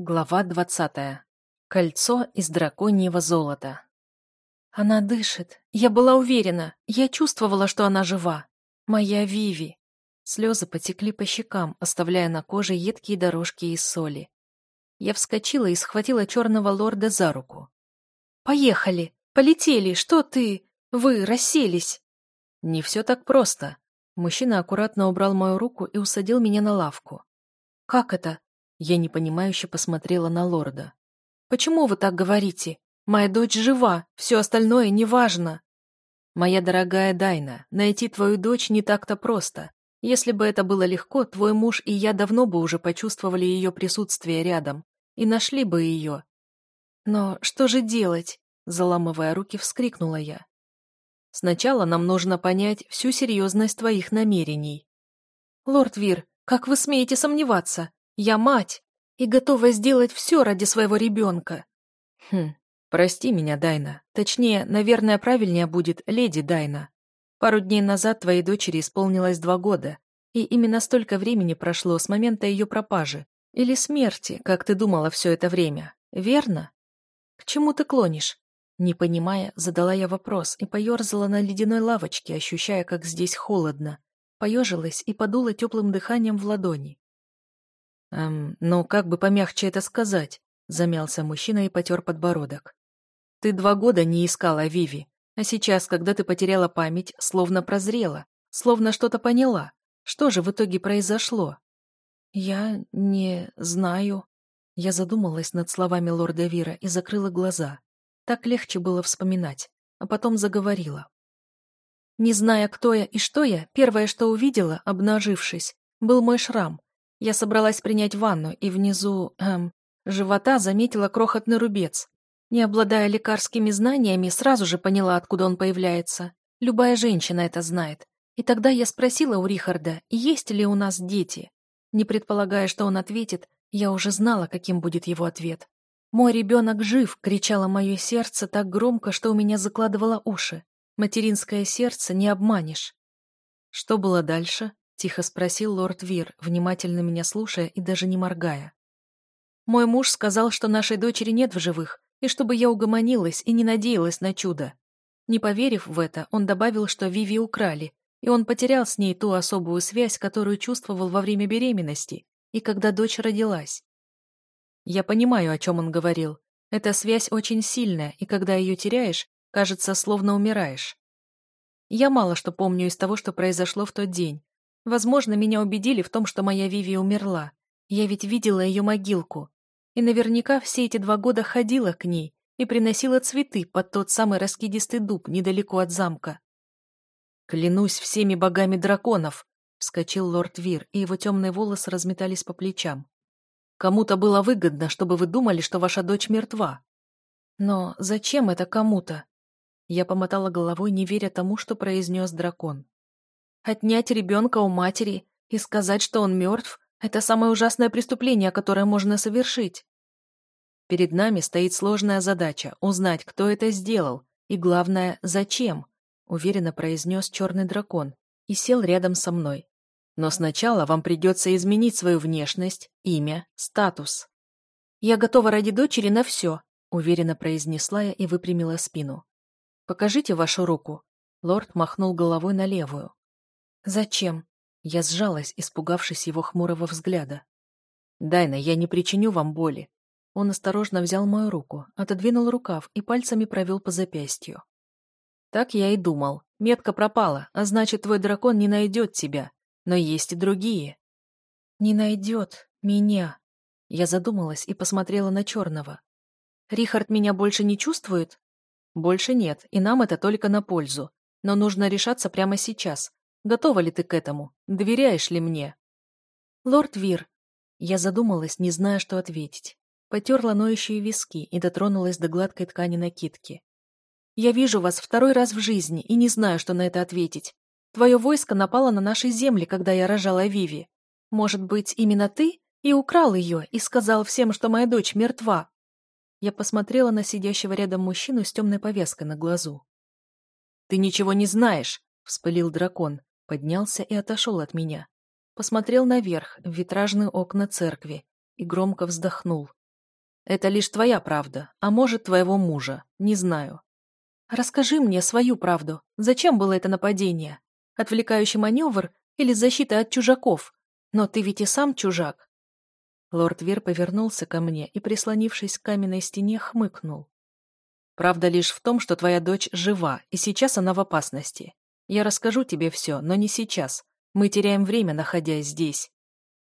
Глава двадцатая. Кольцо из драконьего золота. Она дышит. Я была уверена. Я чувствовала, что она жива. Моя Виви. Слезы потекли по щекам, оставляя на коже едкие дорожки из соли. Я вскочила и схватила черного лорда за руку. «Поехали! Полетели! Что ты? Вы расселись!» «Не все так просто». Мужчина аккуратно убрал мою руку и усадил меня на лавку. «Как это?» Я непонимающе посмотрела на лорда. «Почему вы так говорите? Моя дочь жива, все остальное неважно». «Моя дорогая Дайна, найти твою дочь не так-то просто. Если бы это было легко, твой муж и я давно бы уже почувствовали ее присутствие рядом и нашли бы ее». «Но что же делать?» Заламывая руки, вскрикнула я. «Сначала нам нужно понять всю серьезность твоих намерений». «Лорд Вир, как вы смеете сомневаться? Я мать и готова сделать все ради своего ребенка. Хм, прости меня, Дайна. Точнее, наверное, правильнее будет леди Дайна. Пару дней назад твоей дочери исполнилось два года, и именно столько времени прошло с момента ее пропажи. Или смерти, как ты думала все это время. Верно? К чему ты клонишь? Не понимая, задала я вопрос и поерзала на ледяной лавочке, ощущая, как здесь холодно. Поежилась и подула теплым дыханием в ладони. «Эм, ну как бы помягче это сказать?» — замялся мужчина и потер подбородок. «Ты два года не искала Виви, а сейчас, когда ты потеряла память, словно прозрела, словно что-то поняла. Что же в итоге произошло?» «Я не знаю». Я задумалась над словами лорда Вира и закрыла глаза. Так легче было вспоминать, а потом заговорила. Не зная, кто я и что я, первое, что увидела, обнажившись, был мой шрам, я собралась принять ванну, и внизу, эм, живота заметила крохотный рубец. Не обладая лекарскими знаниями, сразу же поняла, откуда он появляется. Любая женщина это знает. И тогда я спросила у Рихарда, есть ли у нас дети. Не предполагая, что он ответит, я уже знала, каким будет его ответ. «Мой ребенок жив!» — кричало мое сердце так громко, что у меня закладывало уши. Материнское сердце не обманешь. Что было дальше? Тихо спросил лорд Вир, внимательно меня слушая и даже не моргая. Мой муж сказал, что нашей дочери нет в живых, и чтобы я угомонилась и не надеялась на чудо. Не поверив в это, он добавил, что Виви украли, и он потерял с ней ту особую связь, которую чувствовал во время беременности и когда дочь родилась. Я понимаю, о чем он говорил. Эта связь очень сильная, и когда ее теряешь, кажется, словно умираешь. Я мало что помню из того, что произошло в тот день, Возможно, меня убедили в том, что моя Виви умерла. Я ведь видела ее могилку. И наверняка все эти два года ходила к ней и приносила цветы под тот самый раскидистый дуб недалеко от замка. «Клянусь всеми богами драконов!» — вскочил лорд Вир, и его темные волосы разметались по плечам. «Кому-то было выгодно, чтобы вы думали, что ваша дочь мертва». «Но зачем это кому-то?» Я помотала головой, не веря тому, что произнес дракон. Отнять ребенка у матери и сказать, что он мертв, это самое ужасное преступление, которое можно совершить. Перед нами стоит сложная задача – узнать, кто это сделал, и главное, зачем, уверенно произнес черный дракон и сел рядом со мной. Но сначала вам придется изменить свою внешность, имя, статус. Я готова ради дочери на все, уверенно произнесла я и выпрямила спину. Покажите вашу руку. Лорд махнул головой на левую. «Зачем?» Я сжалась, испугавшись его хмурого взгляда. «Дайна, я не причиню вам боли». Он осторожно взял мою руку, отодвинул рукав и пальцами провел по запястью. «Так я и думал. Метка пропала, а значит, твой дракон не найдет тебя. Но есть и другие». «Не найдет меня». Я задумалась и посмотрела на черного. «Рихард меня больше не чувствует?» «Больше нет, и нам это только на пользу. Но нужно решаться прямо сейчас, Готова ли ты к этому? Доверяешь ли мне?» «Лорд Вир». Я задумалась, не зная, что ответить. Потерла ноющие виски и дотронулась до гладкой ткани накидки. «Я вижу вас второй раз в жизни и не знаю, что на это ответить. Твое войско напало на наши земли, когда я рожала Виви. Может быть, именно ты и украл ее и сказал всем, что моя дочь мертва?» Я посмотрела на сидящего рядом мужчину с темной повязкой на глазу. «Ты ничего не знаешь!» — вспылил дракон. Поднялся и отошел от меня. Посмотрел наверх, в витражные окна церкви, и громко вздохнул. Это лишь твоя правда, а может, твоего мужа. Не знаю. Расскажи мне свою правду. Зачем было это нападение? Отвлекающий маневр или защита от чужаков? Но ты ведь и сам чужак. Лорд Вир повернулся ко мне и, прислонившись к каменной стене, хмыкнул. Правда лишь в том, что твоя дочь жива, и сейчас она в опасности. Я расскажу тебе все, но не сейчас. Мы теряем время, находясь здесь.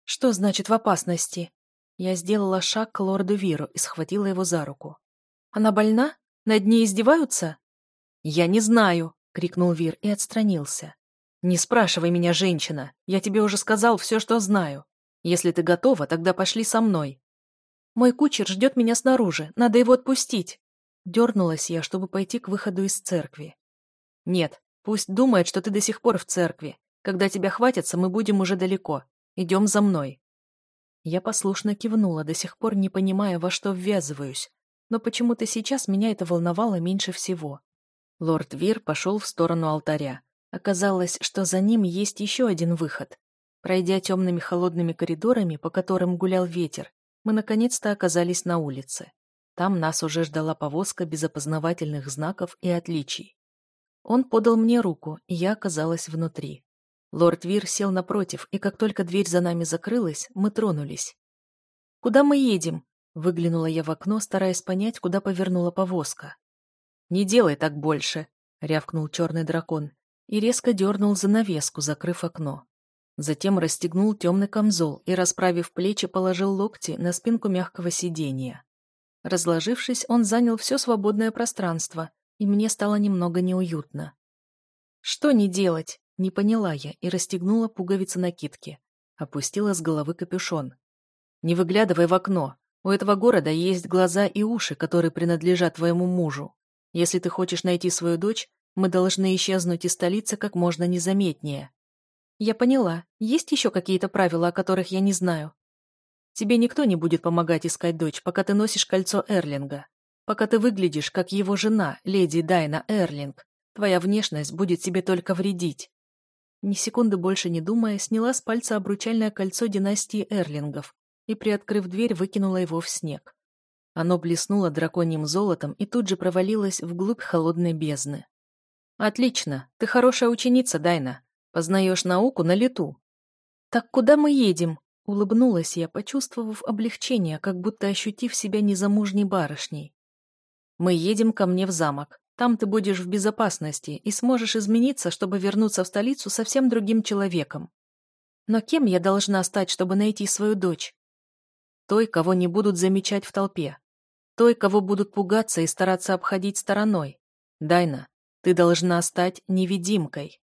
Что значит в опасности? Я сделала шаг к лорду Виру и схватила его за руку. Она больна? Над ней издеваются? Я не знаю, крикнул Вир и отстранился. Не спрашивай меня, женщина. Я тебе уже сказал все, что знаю. Если ты готова, тогда пошли со мной. Мой кучер ждет меня снаружи. Надо его отпустить. Дернулась я, чтобы пойти к выходу из церкви. Нет, пусть думает, что ты до сих пор в церкви. Когда тебя хватится, мы будем уже далеко. Идем за мной. Я послушно кивнула, до сих пор не понимая, во что ввязываюсь, но почему-то сейчас меня это волновало меньше всего. Лорд Вир пошел в сторону алтаря. Оказалось, что за ним есть еще один выход. Пройдя темными холодными коридорами, по которым гулял ветер, мы наконец-то оказались на улице. Там нас уже ждала повозка без опознавательных знаков и отличий. Он подал мне руку, и я оказалась внутри. Лорд Вир сел напротив, и как только дверь за нами закрылась, мы тронулись. «Куда мы едем?» — выглянула я в окно, стараясь понять, куда повернула повозка. «Не делай так больше!» — рявкнул черный дракон и резко дернул занавеску, закрыв окно. Затем расстегнул темный камзол и, расправив плечи, положил локти на спинку мягкого сиденья. Разложившись, он занял все свободное пространство, и мне стало немного неуютно. «Что не делать?» Не поняла я и расстегнула пуговицы накидки. Опустила с головы капюшон. «Не выглядывай в окно. У этого города есть глаза и уши, которые принадлежат твоему мужу. Если ты хочешь найти свою дочь, мы должны исчезнуть из столицы как можно незаметнее». «Я поняла. Есть еще какие-то правила, о которых я не знаю?» «Тебе никто не будет помогать искать дочь, пока ты носишь кольцо Эрлинга. Пока ты выглядишь, как его жена, леди Дайна Эрлинг. Твоя внешность будет тебе только вредить. Ни секунды больше не думая, сняла с пальца обручальное кольцо династии Эрлингов и, приоткрыв дверь, выкинула его в снег. Оно блеснуло драконьим золотом и тут же провалилось вглубь холодной бездны. «Отлично! Ты хорошая ученица, Дайна. Познаешь науку на лету». «Так куда мы едем?» — улыбнулась я, почувствовав облегчение, как будто ощутив себя незамужней барышней. «Мы едем ко мне в замок. Там ты будешь в безопасности и сможешь измениться, чтобы вернуться в столицу совсем другим человеком. Но кем я должна стать, чтобы найти свою дочь? Той, кого не будут замечать в толпе. Той, кого будут пугаться и стараться обходить стороной. Дайна, ты должна стать невидимкой.